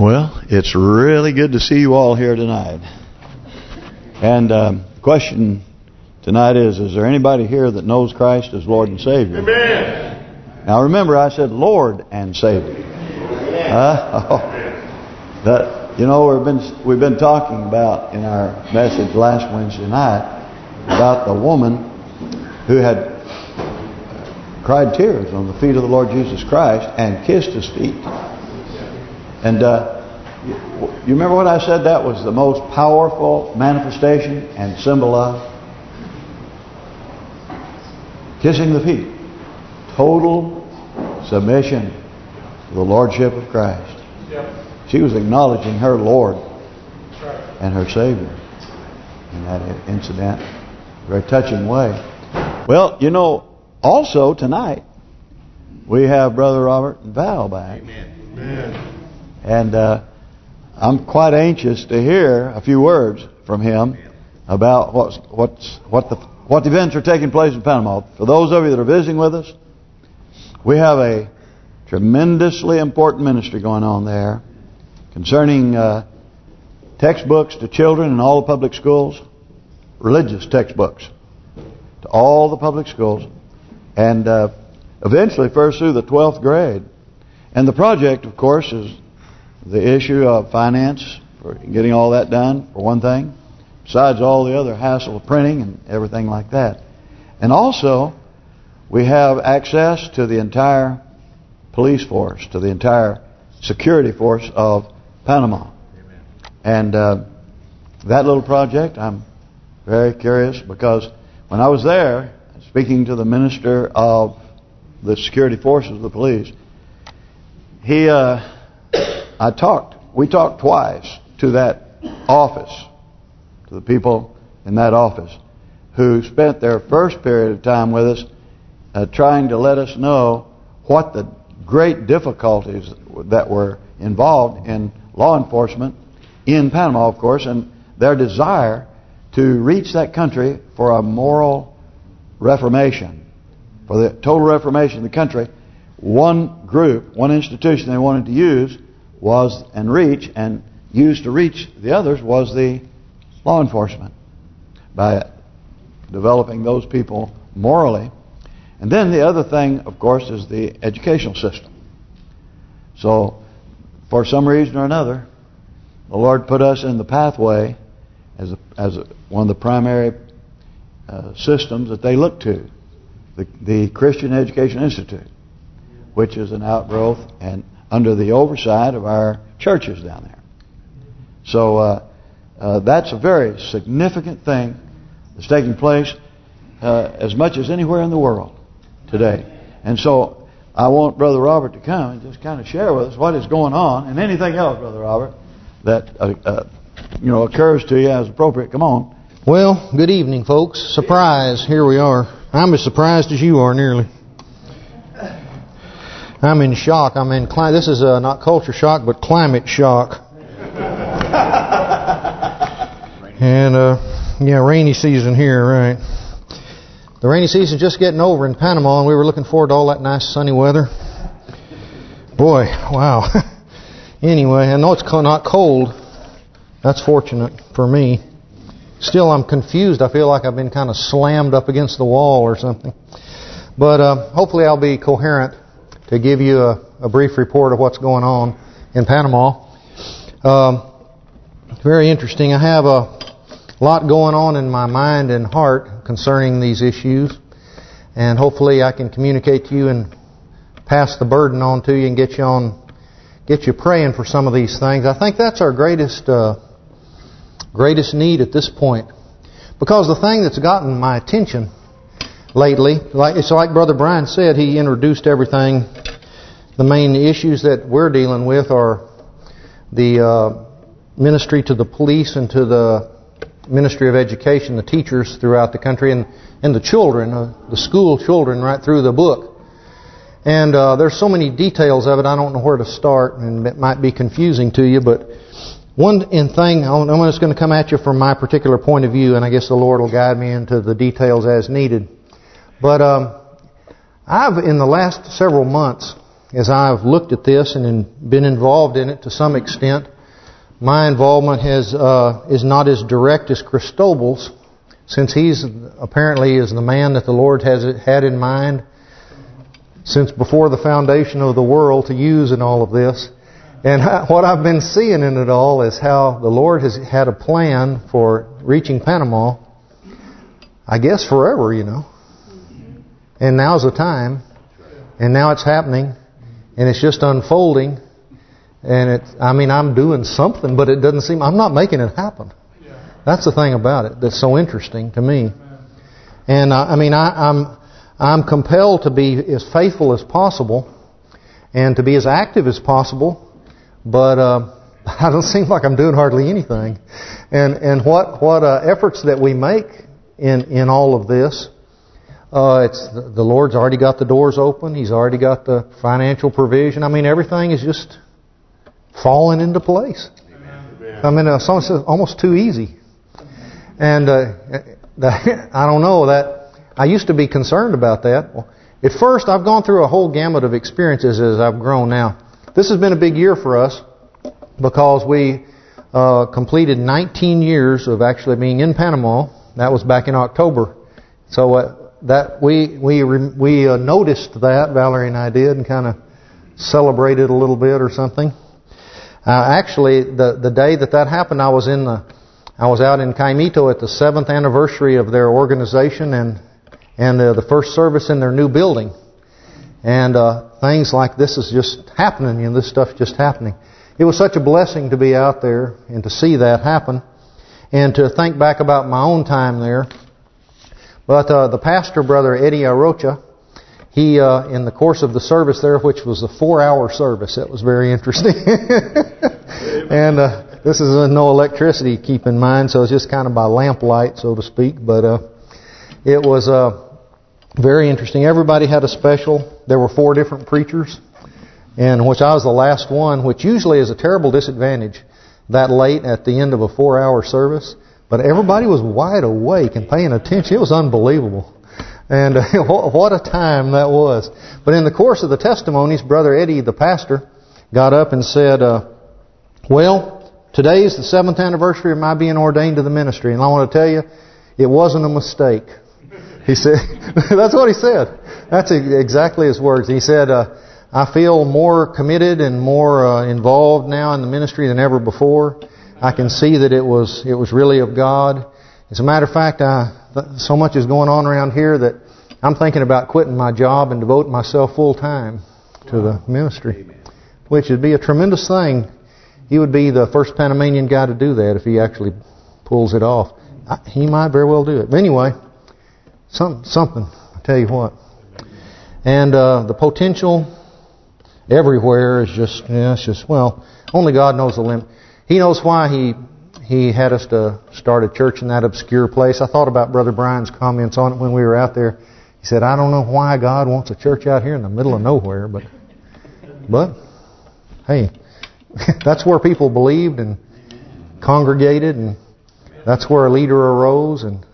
Well, it's really good to see you all here tonight. And um, the question tonight is, is there anybody here that knows Christ as Lord and Savior? Amen. Now remember, I said Lord and Savior. Oh, that you know we've been we've been talking about in our message last Wednesday night about the woman who had cried tears on the feet of the Lord Jesus Christ and kissed His feet. And uh, you remember what I said? That was the most powerful manifestation and symbol of kissing the feet. Total submission to the Lordship of Christ. She was acknowledging her Lord and her Savior in that incident. Very touching way. Well, you know, also tonight we have Brother Robert and Val back. Amen. And uh, I'm quite anxious to hear a few words from him about what's what's what the what events are taking place in Panama. For those of you that are visiting with us, we have a tremendously important ministry going on there concerning uh, textbooks to children in all the public schools, religious textbooks to all the public schools, and uh, eventually first through the 12th grade. And the project, of course, is the issue of finance, for getting all that done, for one thing, besides all the other hassle of printing and everything like that. And also, we have access to the entire police force, to the entire security force of Panama. And uh, that little project, I'm very curious because when I was there, speaking to the minister of the security forces of the police, he, uh, I talked, we talked twice to that office, to the people in that office, who spent their first period of time with us uh, trying to let us know what the great difficulties that were involved in law enforcement in Panama, of course, and their desire to reach that country for a moral reformation, for the total reformation of the country. One group, one institution they wanted to use was and reach and use to reach the others was the law enforcement by developing those people morally. And then the other thing, of course, is the educational system. So, for some reason or another, the Lord put us in the pathway as a, as a, one of the primary uh, systems that they look to, the, the Christian Education Institute, which is an outgrowth and under the oversight of our churches down there. So uh, uh, that's a very significant thing that's taking place uh, as much as anywhere in the world today. And so I want Brother Robert to come and just kind of share with us what is going on and anything else, Brother Robert, that uh, uh, you know occurs to you as appropriate. Come on. Well, good evening, folks. Surprise, here we are. I'm as surprised as you are, nearly. I'm in shock. I'm in this is uh, not culture shock, but climate shock. and uh, yeah, rainy season here, right? The rainy season's just getting over in Panama, and we were looking forward to all that nice sunny weather. Boy, wow. anyway, I know it's not cold. That's fortunate for me. Still, I'm confused. I feel like I've been kind of slammed up against the wall or something. But uh, hopefully I'll be coherent to give you a, a, brief report of what's going on in Panama. Um, very interesting. I have a lot going on in my mind and heart concerning these issues. And hopefully I can communicate to you and pass the burden on to you and get you on, get you praying for some of these things. I think that's our greatest, uh, greatest need at this point. Because the thing that's gotten my attention lately. Like It's like Brother Brian said, he introduced everything. The main issues that we're dealing with are the uh, ministry to the police and to the Ministry of Education, the teachers throughout the country, and, and the children, uh, the school children right through the book. And uh, there's so many details of it, I don't know where to start, and it might be confusing to you, but one thing, I'm just going to come at you from my particular point of view, and I guess the Lord will guide me into the details as needed. But um, I've, in the last several months, as I've looked at this and been involved in it to some extent, my involvement has uh, is not as direct as Cristobal's, since he's apparently is the man that the Lord has had in mind since before the foundation of the world to use in all of this. And what I've been seeing in it all is how the Lord has had a plan for reaching Panama, I guess forever, you know. And now's the time. And now it's happening. And it's just unfolding. And it, I mean, I'm doing something, but it doesn't seem, I'm not making it happen. That's the thing about it that's so interesting to me. And uh, I mean, I, I'm I'm compelled to be as faithful as possible and to be as active as possible, but uh, I don't seem like I'm doing hardly anything. And and what what uh, efforts that we make in in all of this, uh, it's the Lord's already got the doors open. He's already got the financial provision. I mean, everything is just falling into place. Amen. I mean, it's almost too easy. And uh, I don't know that I used to be concerned about that. At first, I've gone through a whole gamut of experiences as I've grown now. This has been a big year for us because we uh, completed 19 years of actually being in Panama. That was back in October. So uh, that we we we uh, noticed that Valerie and I did and kind of celebrated a little bit or something. Uh, actually, the the day that that happened, I was in the I was out in Caimito at the seventh anniversary of their organization, and and uh, the first service in their new building. And uh, things like this is just happening, you know, this stuff just happening. It was such a blessing to be out there and to see that happen and to think back about my own time there. But uh, the pastor, Brother Eddie Arocha, he, uh, in the course of the service there, which was a four-hour service, it was very interesting. and uh, this is no electricity, keep in mind, so it's just kind of by lamplight, so to speak. But uh, it was uh, very interesting. Everybody had a special. There were four different preachers, and which I was the last one, which usually is a terrible disadvantage that late at the end of a four-hour service. But everybody was wide awake and paying attention. It was unbelievable. And what a time that was. But in the course of the testimonies, Brother Eddie, the pastor, got up and said, uh, well, today is the seventh anniversary of my being ordained to the ministry. And I want to tell you, it wasn't a mistake. He said, that's what he said. That's exactly his words. He said, uh, I feel more committed and more uh, involved now in the ministry than ever before. I can see that it was it was really of God. As a matter of fact, I, so much is going on around here that I'm thinking about quitting my job and devoting myself full time to the ministry, which would be a tremendous thing. He would be the first Panamanian guy to do that if he actually pulls it off. He might very well do it. But anyway, some, something, I tell you what. And uh, the potential everywhere is just, yeah, it's just, well, only God knows the limit. He knows why he he had us to start a church in that obscure place. I thought about Brother Brian's comments on it when we were out there. He said, I don't know why God wants a church out here in the middle of nowhere, but but hey, that's where people believed and congregated, and that's where a leader arose, and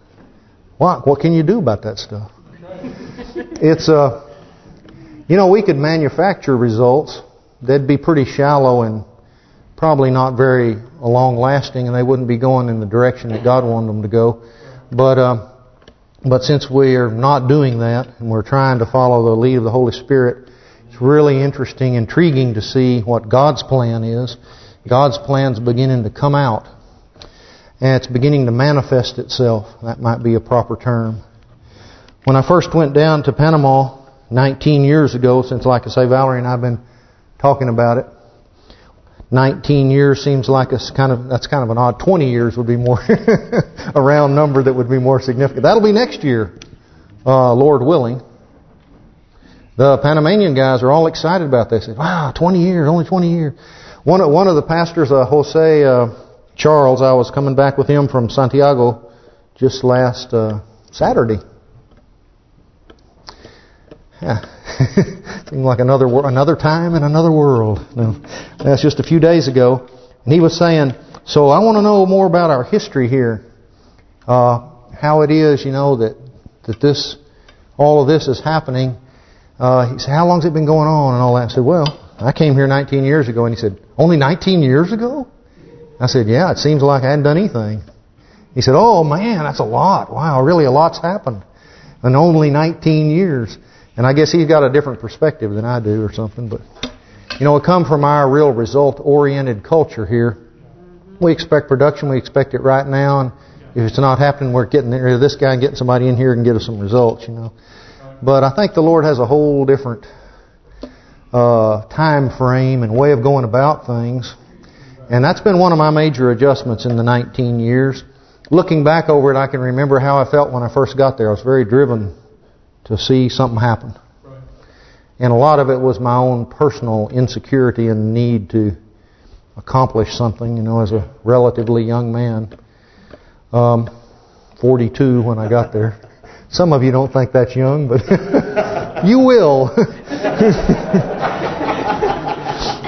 what? What can you do about that stuff? It's a, uh, you know, we could manufacture results. They'd be pretty shallow and probably not very long-lasting, and they wouldn't be going in the direction that God wanted them to go. But uh, but since we are not doing that, and we're trying to follow the lead of the Holy Spirit, it's really interesting, intriguing to see what God's plan is. God's plan's beginning to come out and it's beginning to manifest itself. That might be a proper term. When I first went down to Panama 19 years ago, since like I say, Valerie and I have been talking about it, 19 years seems like a kind of that's kind of an odd 20 years would be more a round number that would be more significant. That'll be next year, uh, Lord willing. The Panamanian guys are all excited about this. Wow, 20 years, only 20 years. One of, one of the pastors, uh, Jose uh, Charles, I was coming back with him from Santiago just last uh, Saturday. Yeah. Seemed like another another time in another world. No, that's just a few days ago. And he was saying, so I want to know more about our history here. Uh, how it is, you know, that that this all of this is happening. uh, he said, how long's it been going on and all that? I said, well, I came here 19 years ago. And he said, only 19 years ago? I said, yeah, it seems like I hadn't done anything. He said, oh, man, that's a lot. Wow, really a lot's happened in only 19 years. And I guess he's got a different perspective than I do or something. But, you know, we come from our real result-oriented culture here. We expect production. We expect it right now. And if it's not happening, we're getting rid of this guy and getting somebody in here and get us some results, you know. But I think the Lord has a whole different uh, time frame and way of going about things. And that's been one of my major adjustments in the 19 years. Looking back over it, I can remember how I felt when I first got there. I was very driven to see something happen. And a lot of it was my own personal insecurity and need to accomplish something, you know, as a relatively young man. Um, 42 when I got there. Some of you don't think that's young, but you will.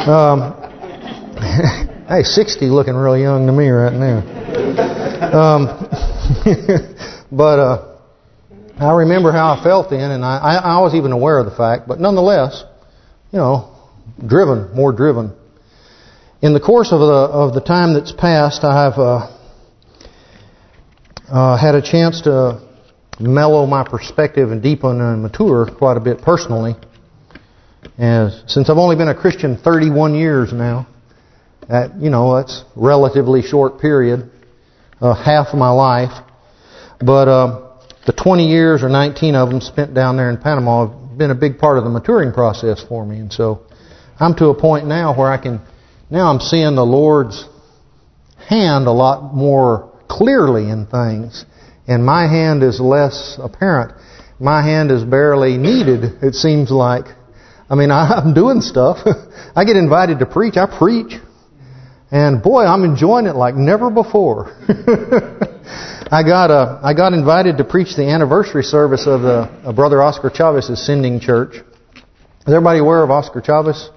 um, hey, 60 looking real young to me right now. Um, but uh, I remember how I felt then, and I, I was even aware of the fact, but nonetheless, you know, driven, more driven. In the course of the of the time that's passed, I have uh, uh, had a chance to mellow my perspective and deepen and mature quite a bit personally. As since I've only been a Christian 31 years now, that you know that's relatively short period, uh, half of my life. But uh, the 20 years or 19 of them spent down there in Panama have been a big part of the maturing process for me. And so I'm to a point now where I can, now I'm seeing the Lord's hand a lot more clearly in things. And my hand is less apparent. My hand is barely needed, it seems like. I mean, I'm doing stuff. I get invited to preach. I preach. And boy, I'm enjoying it like never before. I got uh, I got invited to preach the anniversary service of the uh, Brother Oscar Chavez's sending church. Is everybody aware of Oscar Chavez?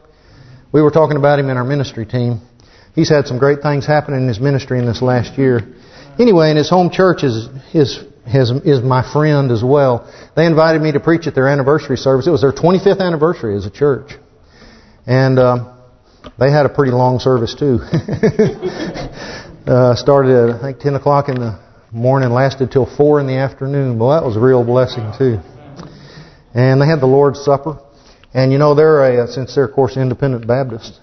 We were talking about him in our ministry team. He's had some great things happen in his ministry in this last year. Anyway, and his home church is his his is my friend as well. They invited me to preach at their anniversary service. It was their 25th anniversary as a church, and uh, they had a pretty long service too. uh, started at I think 10 o'clock in the morning lasted till 4 in the afternoon. Well, that was a real blessing, too. And they had the Lord's Supper. And, you know, they're a, since they're, of course, independent Baptist,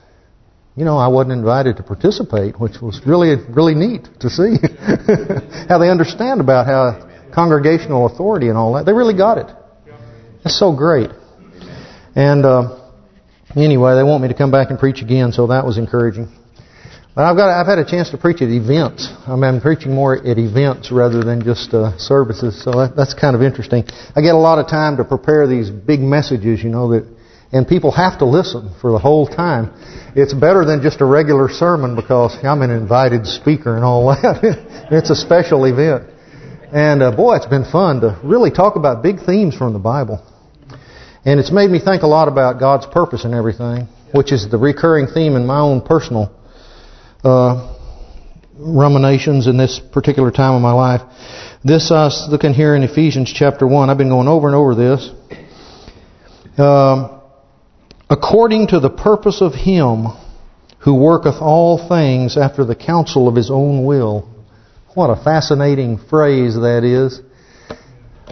you know, I wasn't invited to participate, which was really, really neat to see how they understand about how congregational authority and all that. They really got it. That's so great. And uh, anyway, they want me to come back and preach again, so that was encouraging. But I've got I've had a chance to preach at events. I mean, I'm preaching more at events rather than just uh, services, so that, that's kind of interesting. I get a lot of time to prepare these big messages, you know, that and people have to listen for the whole time. It's better than just a regular sermon because I'm an invited speaker and all that. it's a special event. And uh, boy, it's been fun to really talk about big themes from the Bible. And it's made me think a lot about God's purpose and everything, which is the recurring theme in my own personal uh, ruminations in this particular time of my life. This, uh, looking here in Ephesians chapter 1, I've been going over and over this. Um, according to the purpose of Him who worketh all things after the counsel of His own will. What a fascinating phrase that is.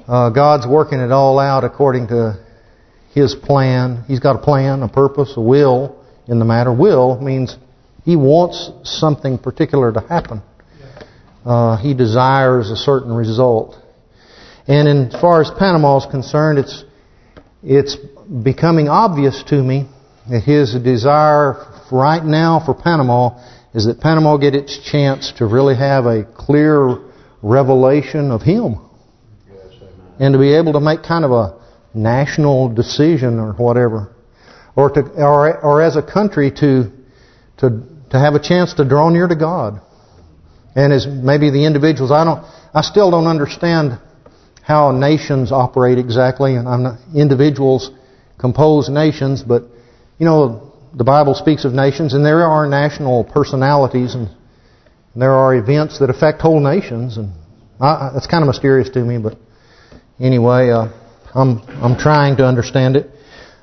Uh, God's working it all out according to His plan. He's got a plan, a purpose, a will in the matter. Will means he wants something particular to happen. Uh, he desires a certain result. And in, as far as Panama is concerned, it's it's becoming obvious to me that his desire right now for Panama is that Panama get its chance to really have a clear revelation of him. and to be able to make kind of a national decision or whatever. Or to or or as a country to to to have a chance to draw near to God. And as maybe the individuals, I don't, I still don't understand how nations operate exactly, and I'm not, individuals compose nations, but you know the Bible speaks of nations, and there are national personalities, and, and there are events that affect whole nations, and I, it's kind of mysterious to me, but anyway, uh, I'm I'm trying to understand it.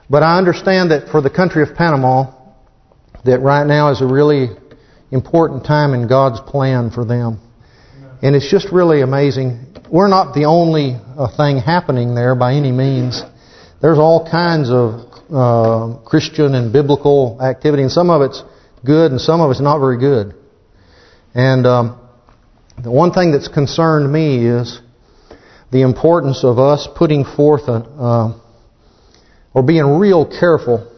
But I understand that for the country of Panama, that right now is a really important time in God's plan for them. And it's just really amazing. We're not the only uh, thing happening there by any means. There's all kinds of uh, Christian and biblical activity, and some of it's good and some of it's not very good. And um, the one thing that's concerned me is the importance of us putting forth a, uh, or being real careful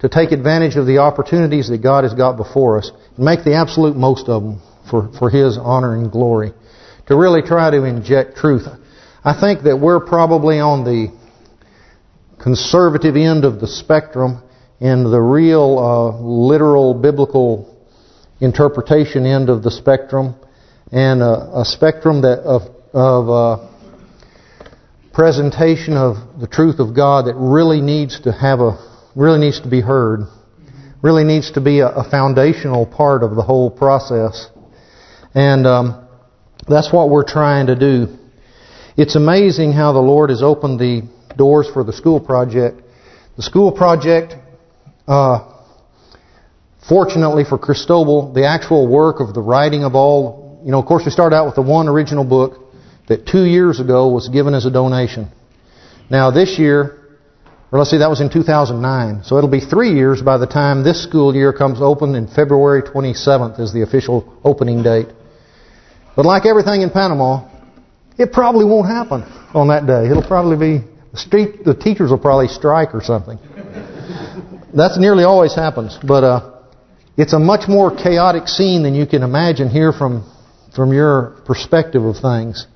to take advantage of the opportunities that God has got before us and make the absolute most of them for, for His honor and glory. To really try to inject truth. I think that we're probably on the conservative end of the spectrum and the real uh, literal biblical interpretation end of the spectrum and a, a spectrum that of of uh, presentation of the truth of God that really needs to have a really needs to be heard, really needs to be a, a foundational part of the whole process, and um, that's what we're trying to do. It's amazing how the Lord has opened the doors for the school project. The school project, uh, fortunately for Cristobal, the actual work of the writing of all, you know, of course we start out with the one original book that two years ago was given as a donation. Now this year, or let's see, that was in 2009. So it'll be three years by the time this school year comes open in February 27th is the official opening date. But like everything in Panama, it probably won't happen on that day. It'll probably be the street. The teachers will probably strike or something. That's nearly always happens. But uh, it's a much more chaotic scene than you can imagine here from from your perspective of things.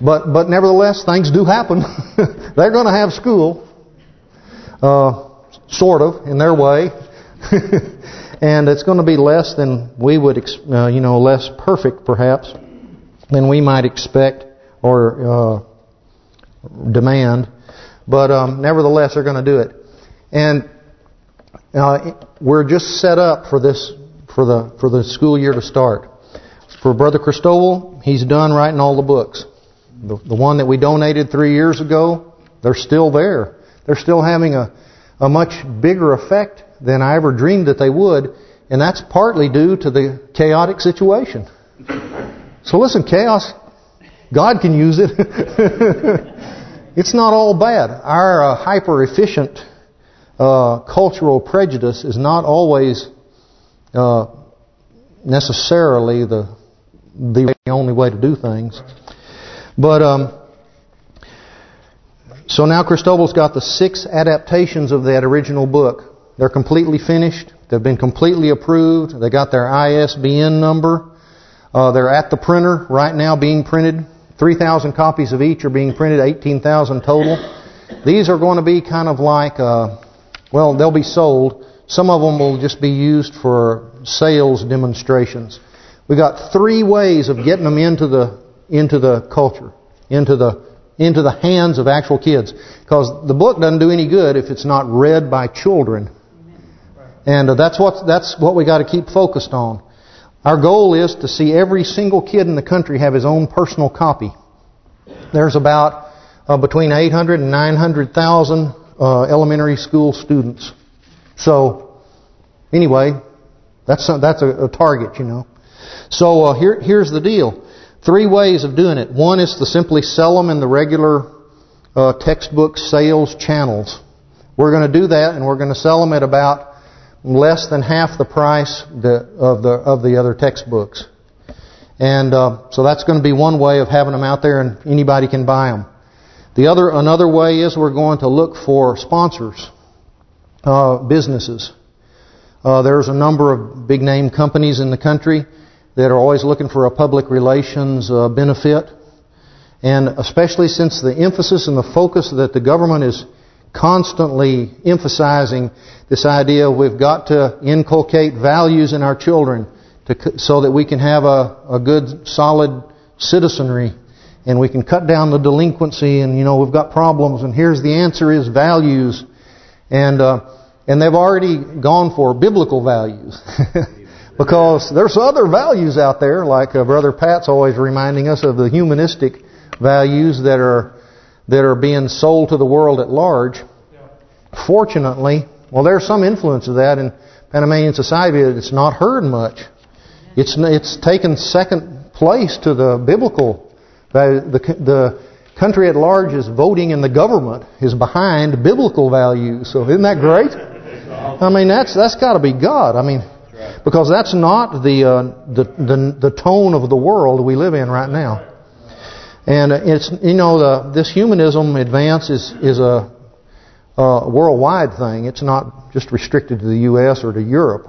But but nevertheless, things do happen. They're going to have school, uh, sort of, in their way. and it's going to be less than we would, uh, you know, less perfect perhaps than we might expect or uh, demand. But um, nevertheless, they're going to do it. And uh, we're just set up for this for the for the school year to start. For Brother Cristobal, he's done writing all the books. The, the one that we donated three years ago, they're still there. They're still having a, a much bigger effect than I ever dreamed that they would. And that's partly due to the chaotic situation. So listen, chaos, God can use it. it's not all bad. Our uh, hyper-efficient uh, cultural prejudice is not always uh, necessarily the the only way to do things. But um, so now Cristobal's got the six adaptations of that original book. They're completely finished. They've been completely approved. They got their ISBN number. Uh, they're at the printer right now being printed. 3,000 copies of each are being printed, 18,000 total. These are going to be kind of like, uh, well, they'll be sold. Some of them will just be used for sales demonstrations. We got three ways of getting them into the into the culture, into the into the hands of actual kids. Because the book doesn't do any good if it's not read by children. And uh, that's what that's what we got to keep focused on. Our goal is to see every single kid in the country have his own personal copy. There's about uh, between 800 and 900,000 uh, elementary school students. So, anyway, that's that's a, a target, you know. So uh, here here's the deal. Three ways of doing it. One is to simply sell them in the regular uh, textbook sales channels. We're going to do that, and we're going to sell them at about less than half the price of the of the other textbooks. And uh, so that's going to be one way of having them out there, and anybody can buy them. The other another way is we're going to look for sponsors, uh, businesses. Uh, there's a number of big name companies in the country that are always looking for a public relations uh, benefit. And especially since the emphasis and the focus that the government is constantly emphasizing this idea we've got to inculcate values in our children to, so that we can have a, a good, solid citizenry and we can cut down the delinquency and, you know, we've got problems and here's the answer is values. And uh, and they've already gone for biblical values. Because there's other values out there, like uh, Brother Pat's always reminding us of the humanistic values that are that are being sold to the world at large. fortunately, well, there's some influence of that in Panamanian society. It's not heard much. It's it's taken second place to the biblical. The, the, the country at large is voting and the government is behind biblical values. So isn't that great? I mean, that's that's got to be God. I mean, because that's not the, uh, the the the tone of the world we live in right now. And it's you know the this humanism advance is is a, a worldwide thing. It's not just restricted to the U.S. or to Europe,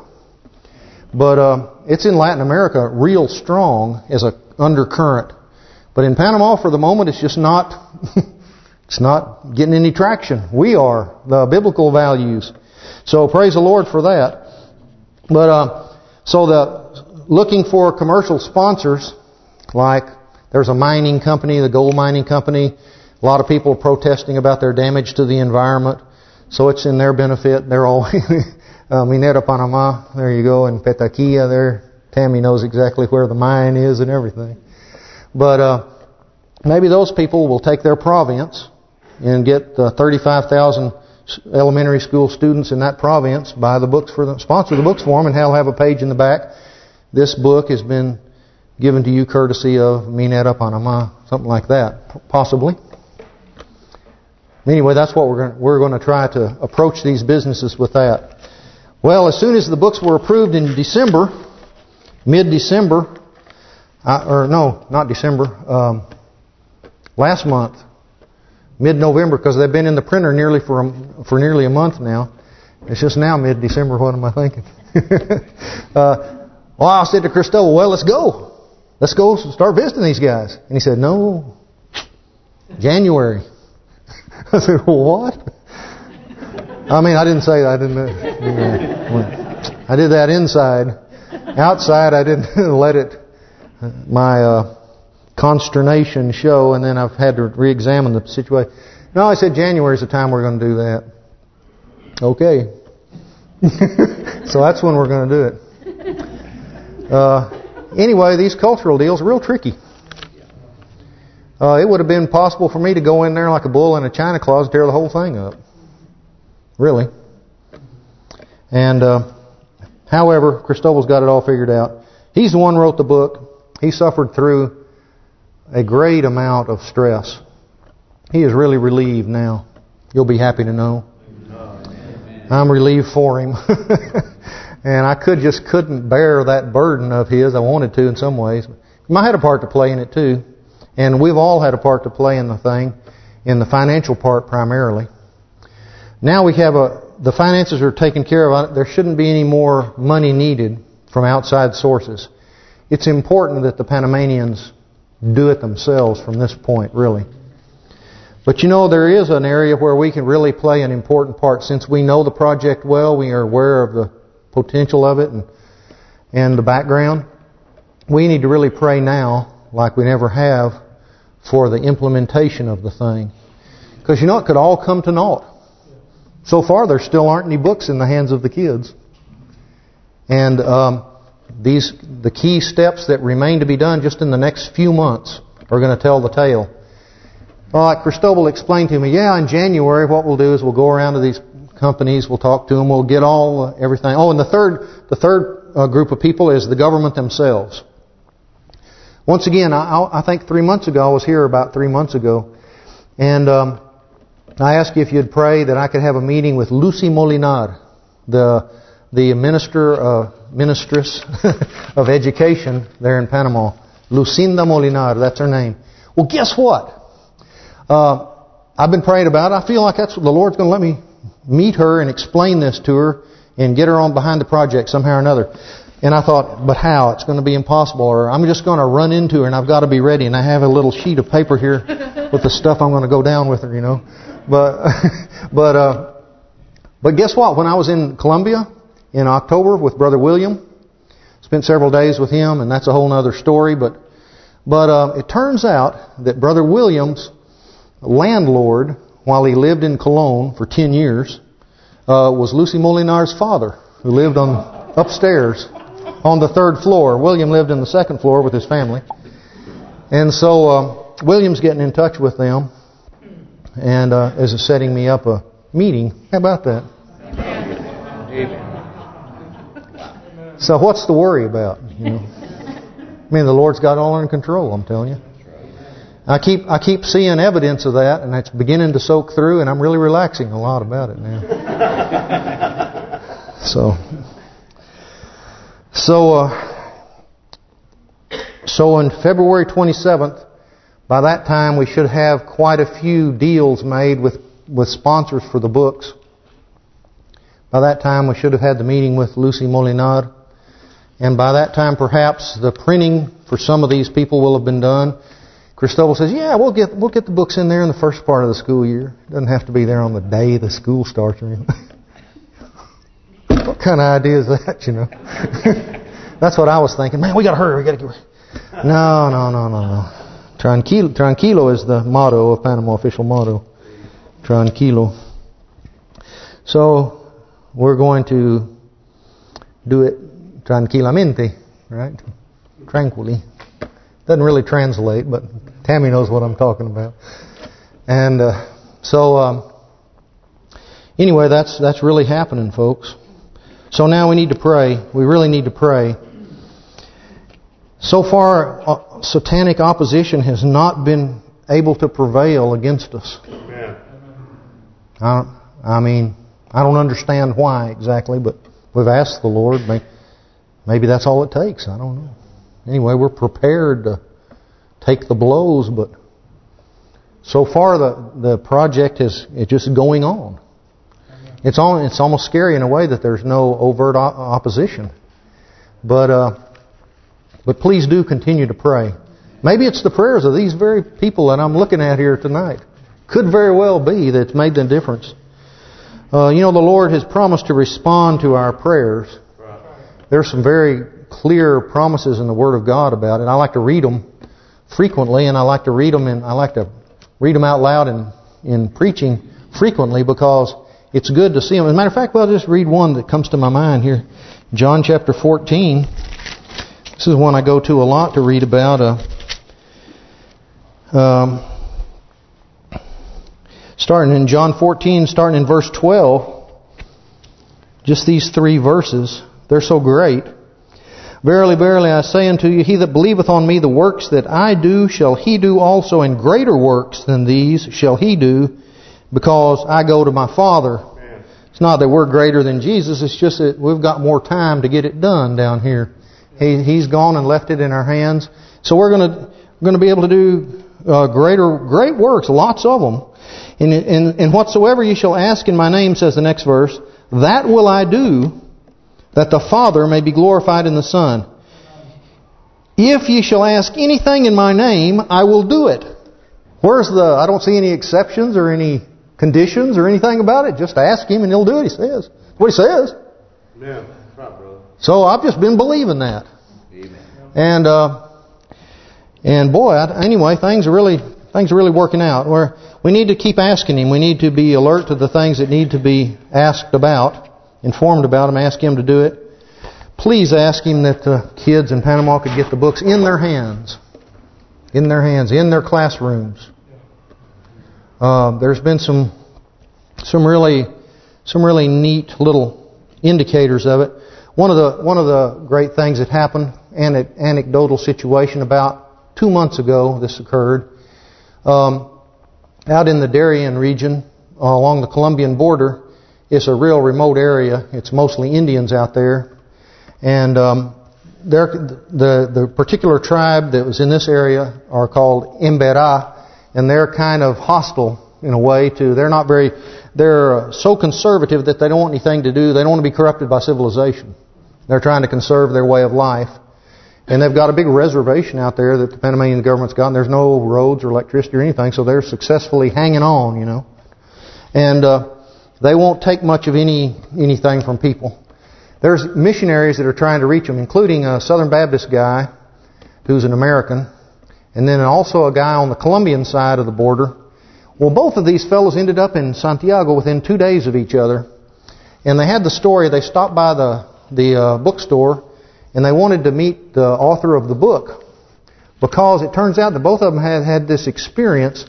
but uh, it's in Latin America real strong as a undercurrent. But in Panama, for the moment, it's just not it's not getting any traction. We are the biblical values. So praise the Lord for that. But uh, so the looking for commercial sponsors, like there's a mining company, the gold mining company. A lot of people are protesting about their damage to the environment. So it's in their benefit. They're all uh, Minera Panama. There you go. And Petaquilla there. Tammy knows exactly where the mine is and everything. But uh, maybe those people will take their province and get uh, 35,000 elementary school students in that province buy the books for them, sponsor the books for them, and they'll have a page in the back. This book has been given to you courtesy of Minera Panama, something like that, possibly. Anyway, that's what we're going we're going to try to approach these businesses with that. Well, as soon as the books were approved in December, mid-December, uh, or no, not December, um, last month, mid-November, because they've been in the printer nearly for a, for nearly a month now. It's just now mid-December. What am I thinking? uh, well, I said to Cristobal, well, let's go. Let's go start visiting these guys. And he said, no, January. I said, what? I mean, I didn't say that. I didn't. Uh, I did that inside. Outside, I didn't let it. My uh, consternation show, and then I've had to re-examine the situation. No, I said January is the time we're going to do that. Okay. so that's when we're going to do it. Uh, anyway, these cultural deals are real tricky. Uh, it would have been possible for me to go in there like a bull in a china closet, and tear the whole thing up. Really. And, uh, however, Cristobal's got it all figured out. He's the one who wrote the book. He suffered through a great amount of stress. He is really relieved now. You'll be happy to know. I'm relieved for him. and I could just couldn't bear that burden of his. I wanted to in some ways. I had a part to play in it too. And we've all had a part to play in the thing, in the financial part primarily. Now we have a, the finances are taken care of. There shouldn't be any more money needed from outside sources. It's important that the Panamanians do it themselves from this point, really. But you know, there is an area where we can really play an important part. Since we know the project well, we are aware of the potential of it and and the background. We need to really pray now, like we never have, for the implementation of the thing. Because you know, it could all come to naught. So far, there still aren't any books in the hands of the kids. And um, these the key steps that remain to be done just in the next few months are going to tell the tale. Like Cristobal explained to me, yeah, in January, what we'll do is we'll go around to these companies, we'll talk to them, we'll get all uh, everything. Oh, and the third the third uh, group of people is the government themselves. Once again, I, I think three months ago, I was here about three months ago, and um, I asked you if you'd pray that I could have a meeting with Lucy Molinar, the the minister, uh, ministress of education there in Panama, Lucinda Molinar, that's her name. Well, guess what? Uh, I've been praying about it. I feel like that's what the Lord's going to let me meet her and explain this to her and get her on behind the project somehow or another. And I thought, but how? It's going to be impossible. Or I'm just going to run into her and I've got to be ready. And I have a little sheet of paper here with the stuff I'm going to go down with her, you know. But, but, uh, but guess what? When I was in Colombia in October with Brother William, spent several days with him, and that's a whole other story. But, but uh, it turns out that Brother William's landlord while he lived in Colón for 10 years, uh, was Lucy Molinar's father, who lived on upstairs on the third floor. William lived in the second floor with his family. And so uh, William's getting in touch with them and uh, is setting me up a meeting. How about that? So what's the worry about? You know? I mean, the Lord's got all in control, I'm telling you. I keep I keep seeing evidence of that, and it's beginning to soak through, and I'm really relaxing a lot about it now. so, so, uh, so on February 27th, by that time we should have quite a few deals made with with sponsors for the books. By that time we should have had the meeting with Lucy Molinar. And by that time, perhaps the printing for some of these people will have been done. Cristobal says, "Yeah, we'll get we'll get the books in there in the first part of the school year. Doesn't have to be there on the day the school starts or anything." what kind of idea is that, you know? That's what I was thinking. Man, we got to hurry. We got to get. No, no, no, no, no. Tranquilo, tranquilo is the motto of Panama official motto. Tranquilo. So we're going to do it tranquilamente, right? Tranquilly. Doesn't really translate, but Tammy knows what I'm talking about. And uh, so, um, anyway, that's that's really happening, folks. So now we need to pray. We really need to pray. So far, uh, satanic opposition has not been able to prevail against us. Amen. I, I mean, I don't understand why exactly, but we've asked the Lord. Maybe that's all it takes. I don't know. Anyway, we're prepared to take the blows, but so far the the project is it's just going on. It's all it's almost scary in a way that there's no overt opposition. But uh, but please do continue to pray. Maybe it's the prayers of these very people that I'm looking at here tonight. Could very well be that's made the difference. Uh, you know, the Lord has promised to respond to our prayers. There's some very clear promises in the Word of God about it. I like to read them frequently, and I like to read them and I like to read them out loud in in preaching frequently because it's good to see them. As a matter of fact, well, I'll just read one that comes to my mind here. John chapter 14. This is one I go to a lot to read about. Uh, um, starting in John 14, starting in verse 12. Just these three verses. They're so great. Verily, verily, I say unto you, he that believeth on me, the works that I do shall he do also, and greater works than these shall he do, because I go to my Father. Amen. It's not that we're greater than Jesus, it's just that we've got more time to get it done down here. He, he's gone and left it in our hands. So we're going to going to be able to do uh, greater, great works, lots of them. And, and, and whatsoever you shall ask in my name, says the next verse, that will I do, that the Father may be glorified in the Son. If ye shall ask anything in my name, I will do it. Where's the, I don't see any exceptions or any conditions or anything about it. Just ask him and he'll do it, he says. That's what he says. Yeah, right. So I've just been believing that. Amen. And, uh, and boy, I, anyway, things are really, things are really working out. Where we need to keep asking him. We need to be alert to the things that need to be asked about informed about him, ask him to do it. Please ask him that the kids in Panama could get the books in their hands. In their hands, in their classrooms. Uh, there's been some some really some really neat little indicators of it. One of the one of the great things that happened, an anecdotal situation about two months ago, this occurred. Um, out in the Darien region, uh, along the Colombian border, it's a real remote area. It's mostly Indians out there. And um, the the particular tribe that was in this area are called Embera, and they're kind of hostile in a way to. They're not very. They're so conservative that they don't want anything to do. They don't want to be corrupted by civilization. They're trying to conserve their way of life. And they've got a big reservation out there that the Panamanian government's got. And there's no roads or electricity or anything, so they're successfully hanging on, you know. And uh, they won't take much of any anything from people. There's missionaries that are trying to reach them, including a Southern Baptist guy who's an American, and then also a guy on the Colombian side of the border. Well, both of these fellows ended up in Santiago within two days of each other. And they had the story, they stopped by the, the uh, bookstore, and they wanted to meet the author of the book. Because it turns out that both of them had had this experience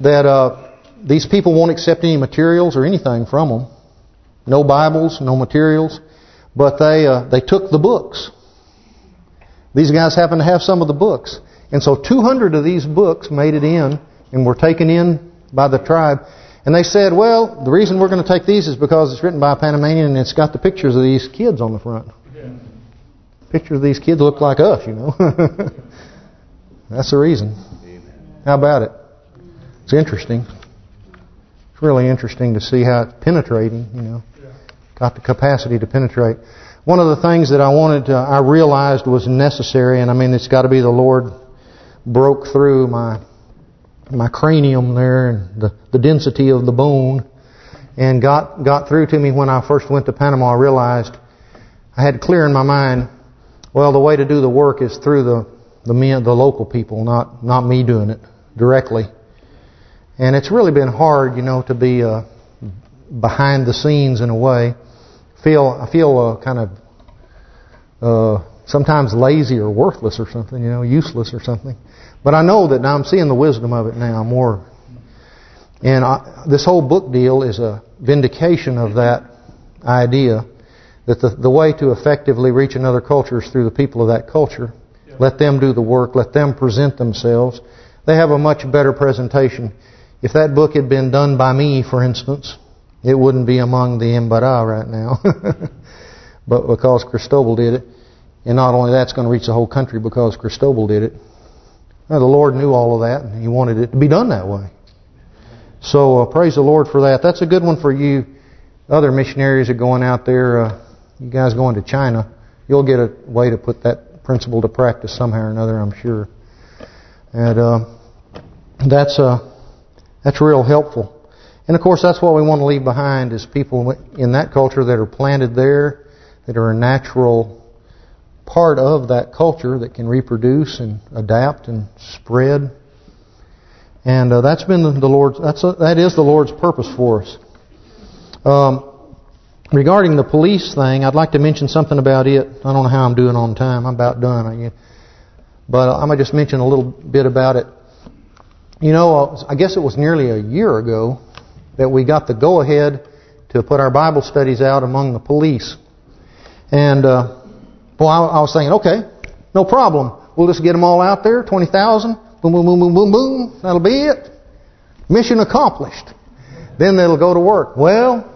that uh, these people won't accept any materials or anything from them. No Bibles, no materials. But they uh, they took the books. These guys happen to have some of the books. And so 200 of these books made it in and were taken in by the tribe. And they said, well, the reason we're going to take these is because it's written by a Panamanian and it's got the pictures of these kids on the front. Pictures of these kids look like us, you know. That's the reason. How about it? It's interesting. It's really interesting to see how it's penetrating, you know. Got the capacity to penetrate. One of the things that I wanted to, I realized was necessary, and I mean, it's got to be the Lord broke through my my cranium there and the, the density of the bone and got got through to me when I first went to Panama. I realized I had clear in my mind, well, the way to do the work is through the the men, the local people, not not me doing it directly. And it's really been hard, you know, to be uh, behind the scenes in a way. Feel I feel uh, kind of uh, sometimes lazy or worthless or something, you know, useless or something. But I know that now I'm seeing the wisdom of it now more. And I, this whole book deal is a vindication of that idea that the, the way to effectively reach another culture is through the people of that culture. Yeah. Let them do the work. Let them present themselves. They have a much better presentation. If that book had been done by me, for instance, it wouldn't be among the Emberá right now. but because Cristobal did it. And not only that, it's going to reach the whole country because Cristobal did it. Now, the Lord knew all of that, and He wanted it to be done that way. So uh, praise the Lord for that. That's a good one for you. Other missionaries are going out there. Uh, you guys going to China. You'll get a way to put that principle to practice somehow or another, I'm sure. And uh, that's uh, that's real helpful. And of course, that's what we want to leave behind is people in that culture that are planted there, that are a natural part of that culture that can reproduce and adapt and spread. And uh, that's been the Lord's. That's a, that is the Lord's purpose for us. Um, regarding the police thing, I'd like to mention something about it. I don't know how I'm doing on time. I'm about done. But I'm going to just mention a little bit about it. You know, I guess it was nearly a year ago that we got the go-ahead to put our Bible studies out among the police. And uh, well, I, was thinking, okay, no problem. We'll just get them all out there, 20,000. Boom, boom, boom, boom, boom, boom. That'll be it. Mission accomplished. Then they'll go to work. Well,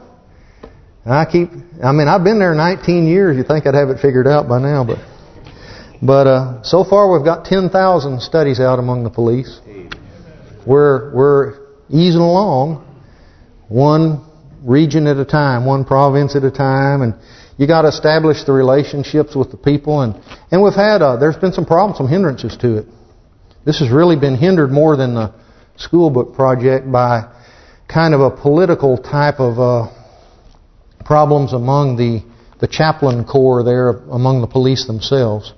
I keep, I mean, I've been there 19 years. You'd think I'd have it figured out by now, but but uh, so far we've got 10,000 studies out among the police. We're we're easing along, one region at a time, one province at a time, and you got to establish the relationships with the people, and and we've had uh, there's been some problems, some hindrances to it. This has really been hindered more than the school book project by kind of a political type of uh, problems among the the chaplain corps there, among the police themselves.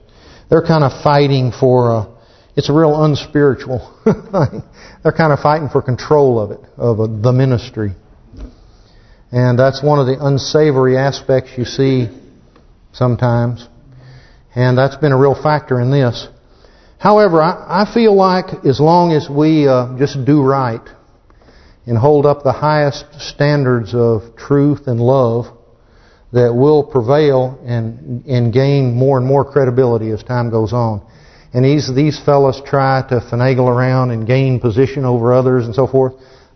They're kind of fighting for a, it's a real unspiritual thing. They're kind of fighting for control of it, of a, the ministry. And that's one of the unsavory aspects you see sometimes. And that's been a real factor in this. However, I, I feel like as long as we uh, just do right and hold up the highest standards of truth and love, that will prevail and and gain more and more credibility as time goes on. And these these fellows try to finagle around and gain position over others and so forth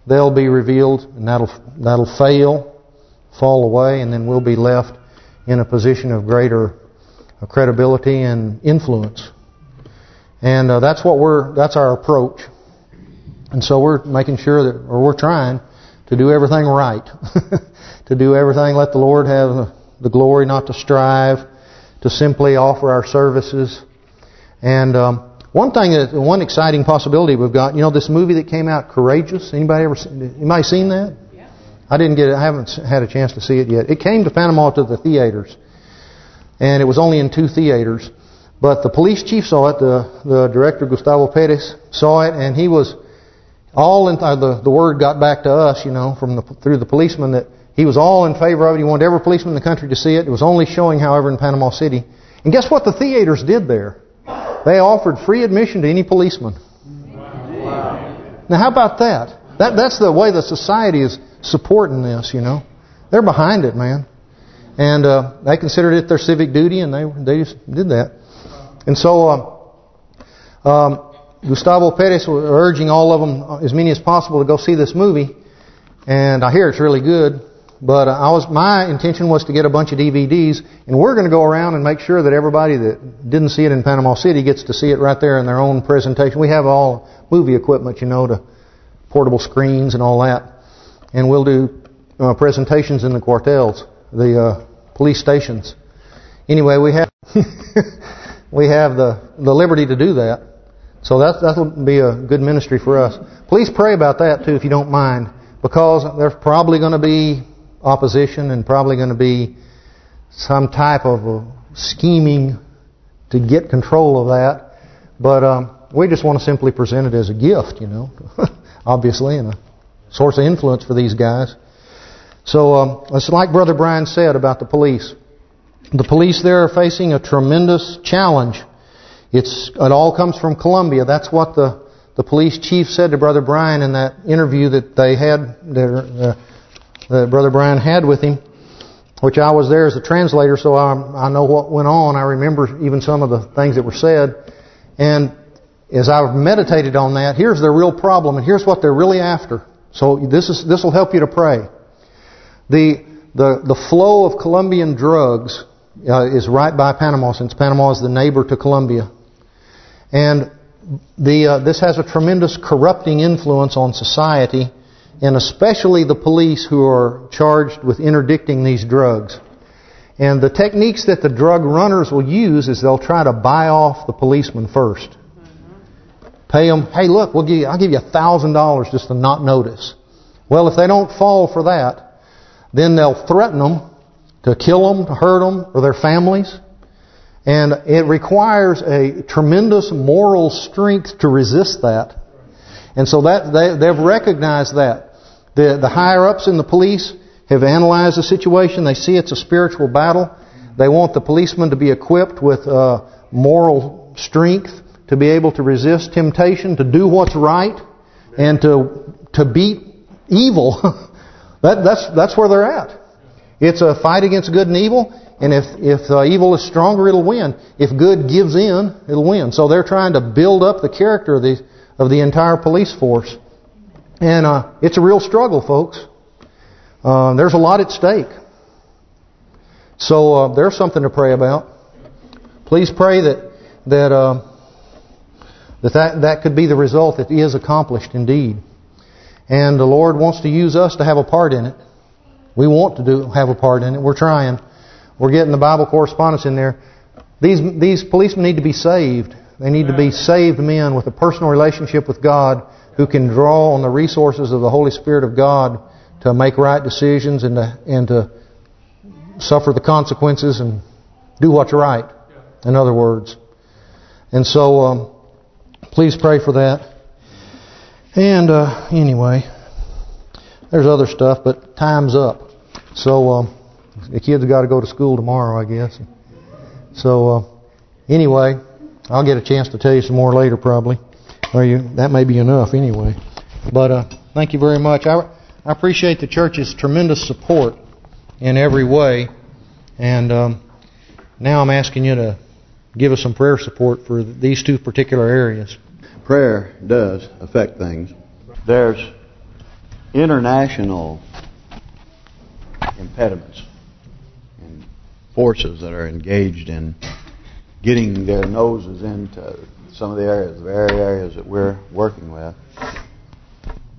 they'll be revealed and that'll that'll fail, fall away, and then we'll be left in a position of greater credibility and influence. And uh, that's what we're that's our approach. And so we're making sure that or we're trying to do everything right. to do everything let the Lord have the glory, not to strive, to simply offer our services. And um, one thing, that one exciting possibility we've got, you know, this movie that came out, Courageous. Anybody ever, anybody seen that? Yeah. I didn't get it. I haven't had a chance to see it yet. It came to Panama to the theaters, and it was only in two theaters. But the police chief saw it. The the director Gustavo Perez saw it, and he was all in. Uh, the the word got back to us, you know, from the through the policeman that he was all in favor of it. He wanted every policeman in the country to see it. It was only showing, however, in Panama City. And guess what the theaters did there? They offered free admission to any policeman. Now, how about that? That That's the way the society is supporting this, you know. They're behind it, man. And uh, they considered it their civic duty, and they they just did that. And so uh, um, Gustavo Perez was urging all of them, as many as possible, to go see this movie. And I hear it's really good. But uh, I was my intention was to get a bunch of DVDs, and we're going to go around and make sure that everybody that didn't see it in Panama City gets to see it right there in their own presentation. We have all movie equipment, you know, to portable screens and all that. And we'll do uh, presentations in the quartels, the uh, police stations. Anyway, we have we have the the liberty to do that. So that that'll be a good ministry for us. Please pray about that too, if you don't mind, because there's probably going to be opposition and probably going to be some type of scheming to get control of that. But um, we just want to simply present it as a gift, you know, obviously, and a source of influence for these guys. So um, it's like Brother Brian said about the police. The police there are facing a tremendous challenge. It's It all comes from Colombia. That's what the, the police chief said to Brother Brian in that interview that they had, their, uh, that Brother Brian had with him, which I was there as a translator, so I, I know what went on. I remember even some of the things that were said. And as I've meditated on that, here's the real problem, and here's what they're really after. So this is this will help you to pray. The the the flow of Colombian drugs uh, is right by Panama, since Panama is the neighbor to Colombia, and the uh, this has a tremendous corrupting influence on society, and especially the police who are charged with interdicting these drugs. And the techniques that the drug runners will use is they'll try to buy off the policeman first. Pay them, hey, look, we'll give you, I'll give you a thousand dollars just to not notice. Well, if they don't fall for that, then they'll threaten them to kill them, to hurt them, or their families. And it requires a tremendous moral strength to resist that. And so that they, they've recognized that. The, the higher-ups in the police have analyzed the situation. They see it's a spiritual battle. They want the policeman to be equipped with uh, moral strength to be able to resist temptation, to do what's right, and to to beat evil That, that's that's where they're at. It's a fight against good and evil, and if if uh, evil is stronger, it'll win. If good gives in, it'll win. So they're trying to build up the character of the of the entire police force, and uh, it's a real struggle, folks. Uh, there's a lot at stake. So uh, there's something to pray about. Please pray that that uh, that that that could be the result that is accomplished indeed. And the Lord wants to use us to have a part in it. We want to do have a part in it. We're trying. We're getting the Bible correspondence in there. These these policemen need to be saved. They need to be saved men with a personal relationship with God who can draw on the resources of the Holy Spirit of God to make right decisions and to and to suffer the consequences and do what's right. In other words. And so um, please pray for that. And uh, anyway, there's other stuff, but time's up. So um, the kids got to go to school tomorrow, I guess. So uh, anyway, I'll get a chance to tell you some more later, probably. You that may be enough anyway. But uh, thank you very much. I I appreciate the church's tremendous support in every way, and um, now I'm asking you to give us some prayer support for these two particular areas prayer does affect things. There's international impediments and forces that are engaged in getting their noses into some of the areas, the very areas that we're working with.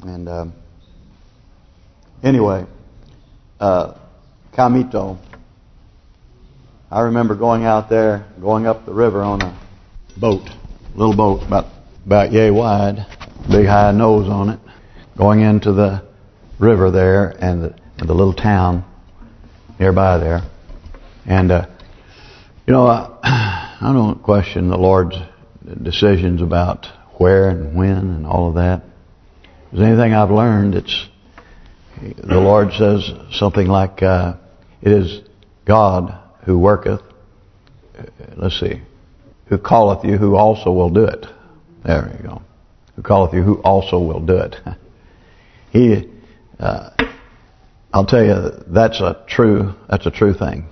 And um, anyway, uh, Camito, I remember going out there, going up the river on a boat, little boat, about about yay wide, big high nose on it, going into the river there and the, the little town nearby there. And, uh, you know, I, I don't question the Lord's decisions about where and when and all of that. If there's anything I've learned, it's the Lord says something like, uh, it is God who worketh, let's see, who calleth you, who also will do it. There you go. Who calleth you, who also will do it. He, uh, I'll tell you, that's a true that's a true thing.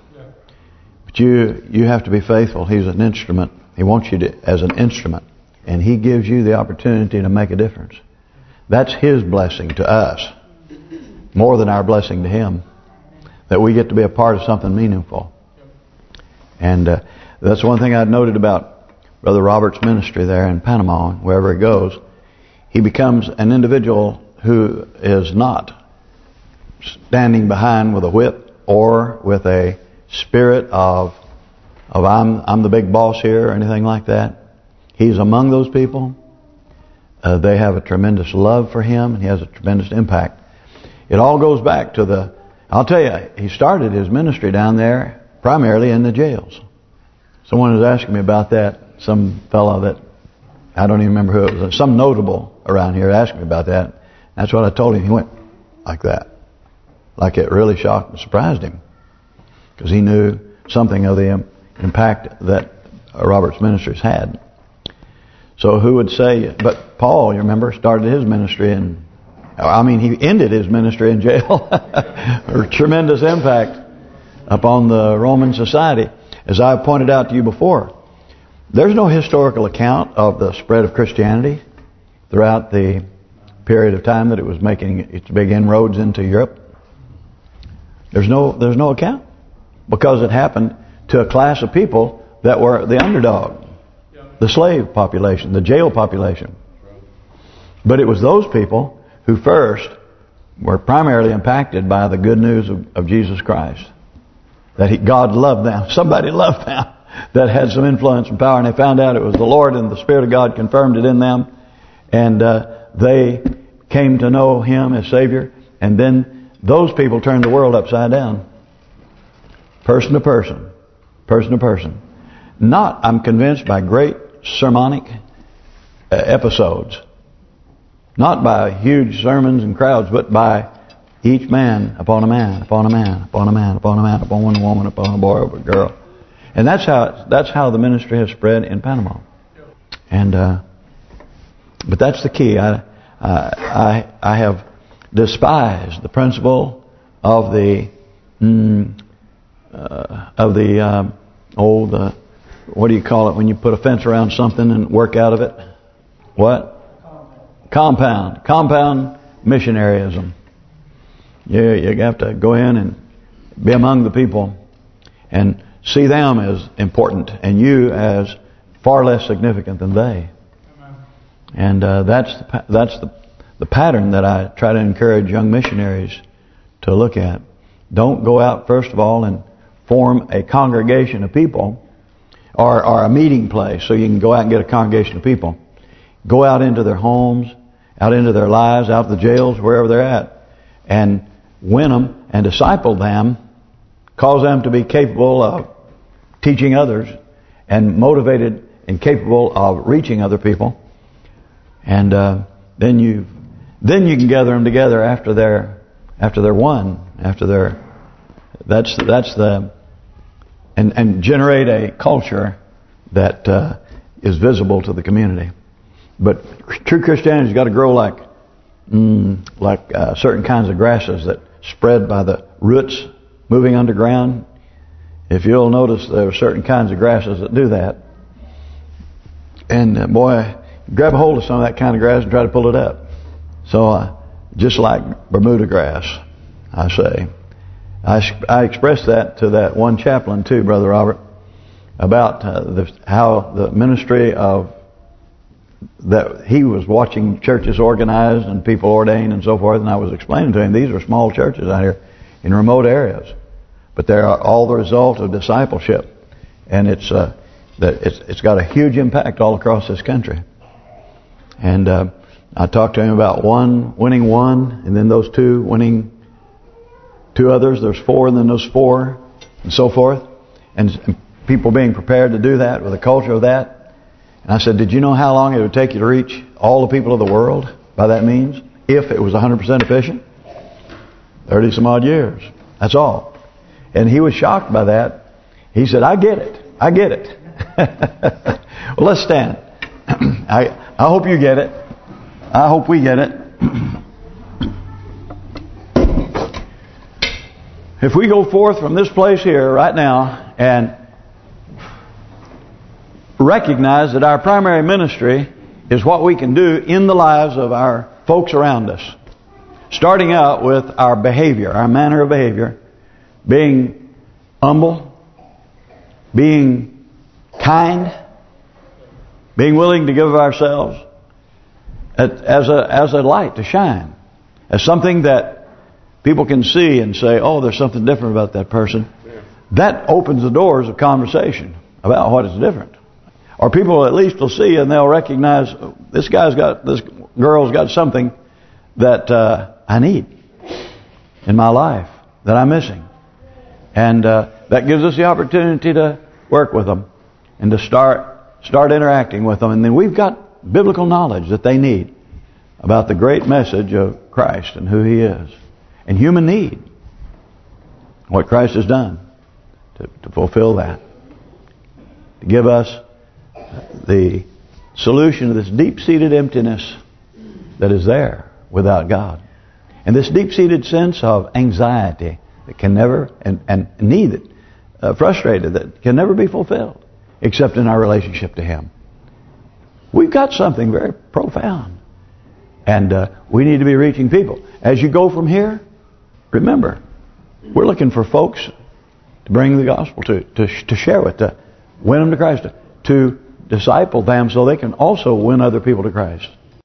But you you have to be faithful. He's an instrument. He wants you to as an instrument, and He gives you the opportunity to make a difference. That's His blessing to us, more than our blessing to Him. That we get to be a part of something meaningful. And uh, that's one thing I'd noted about Brother Robert's ministry there in Panama, wherever he goes. He becomes an individual who is not standing behind with a whip or with a spirit of of I'm I'm the big boss here or anything like that. He's among those people. Uh, they have a tremendous love for him, and he has a tremendous impact. It all goes back to the. I'll tell you, he started his ministry down there primarily in the jails. Someone was asking me about that. Some fellow that I don't even remember who it was. Some notable around here asked me about that. That's what I told him. He went like that. Like it really shocked and surprised him. Because he knew something of the impact that Robert's ministries had. So who would say, but Paul, you remember, started his ministry in, I mean, he ended his ministry in jail. tremendous impact upon the Roman society. As I pointed out to you before, there's no historical account of the spread of Christianity throughout the period of time that it was making its big inroads into Europe. There's no there's no account because it happened to a class of people that were the underdog, the slave population, the jail population. But it was those people who first were primarily impacted by the good news of, of Jesus Christ. That he, God loved them. Somebody loved them that had some influence and power. And they found out it was the Lord and the Spirit of God confirmed it in them. And uh, they came to know Him as Savior. And then those people turned the world upside down. Person to person. Person to person. Not, I'm convinced, by great sermonic uh, episodes. Not by huge sermons and crowds, but by each man upon a man, upon a man, upon a man, upon a man, upon one woman, upon a boy, upon a girl. And that's how that's how the ministry has spread in Panama. And uh, but that's the key. I I I have despised the principle of the mm, uh, of the um, oh the what do you call it when you put a fence around something and work out of it? What? Compound. Compound missionaryism. Yeah, you have to go in and be among the people and see them as important and you as far less significant than they. And uh, that's the, that's the the pattern that I try to encourage young missionaries to look at. Don't go out first of all and form a congregation of people or, or a meeting place so you can go out and get a congregation of people. Go out into their homes, out into their lives, out of the jails, wherever they're at, and win them and disciple them, cause them to be capable of teaching others and motivated and capable of reaching other people. And uh, then you then you can gather them together after they're after they're one, after they're that's that's the and and generate a culture that uh, is visible to the community. But true Christianity's got to grow like mm, like uh, certain kinds of grasses that spread by the roots moving underground. If you'll notice, there are certain kinds of grasses that do that. And uh, boy, grab a hold of some of that kind of grass and try to pull it up. So, uh, just like Bermuda grass, I say. I, I expressed that to that one chaplain too, Brother Robert, about uh, the, how the ministry of that he was watching churches organized and people ordained and so forth, and I was explaining to him these are small churches out here in remote areas, but they're all the result of discipleship, and it's uh, that it's it's got a huge impact all across this country, and. Uh, I talked to him about one winning one, and then those two winning two others. There's four, and then those four, and so forth. And, and people being prepared to do that with a culture of that. And I said, did you know how long it would take you to reach all the people of the world by that means? If it was 100% efficient? 30 some odd years. That's all. And he was shocked by that. He said, I get it. I get it. well, let's stand. I I hope you get it. I hope we get it. If we go forth from this place here right now and recognize that our primary ministry is what we can do in the lives of our folks around us. Starting out with our behavior, our manner of behavior, being humble, being kind, being willing to give of ourselves as a as a light to shine, as something that people can see and say, "Oh, there's something different about that person." That opens the doors of conversation about what is different. Or people at least will see and they'll recognize this guy's got, this girl's got something that uh, I need in my life that I'm missing. And uh, that gives us the opportunity to work with them and to start start interacting with them. And then we've got biblical knowledge that they need about the great message of Christ and who He is. And human need. What Christ has done to, to fulfill that. To give us the solution to this deep-seated emptiness that is there without God. And this deep-seated sense of anxiety that can never, and, and need, uh, frustrated, that can never be fulfilled except in our relationship to Him. We've got something very profound. And uh, we need to be reaching people. As you go from here, remember, we're looking for folks to bring the gospel to, to, to share with, to win them to Christ, to, to disciple them so they can also win other people to Christ.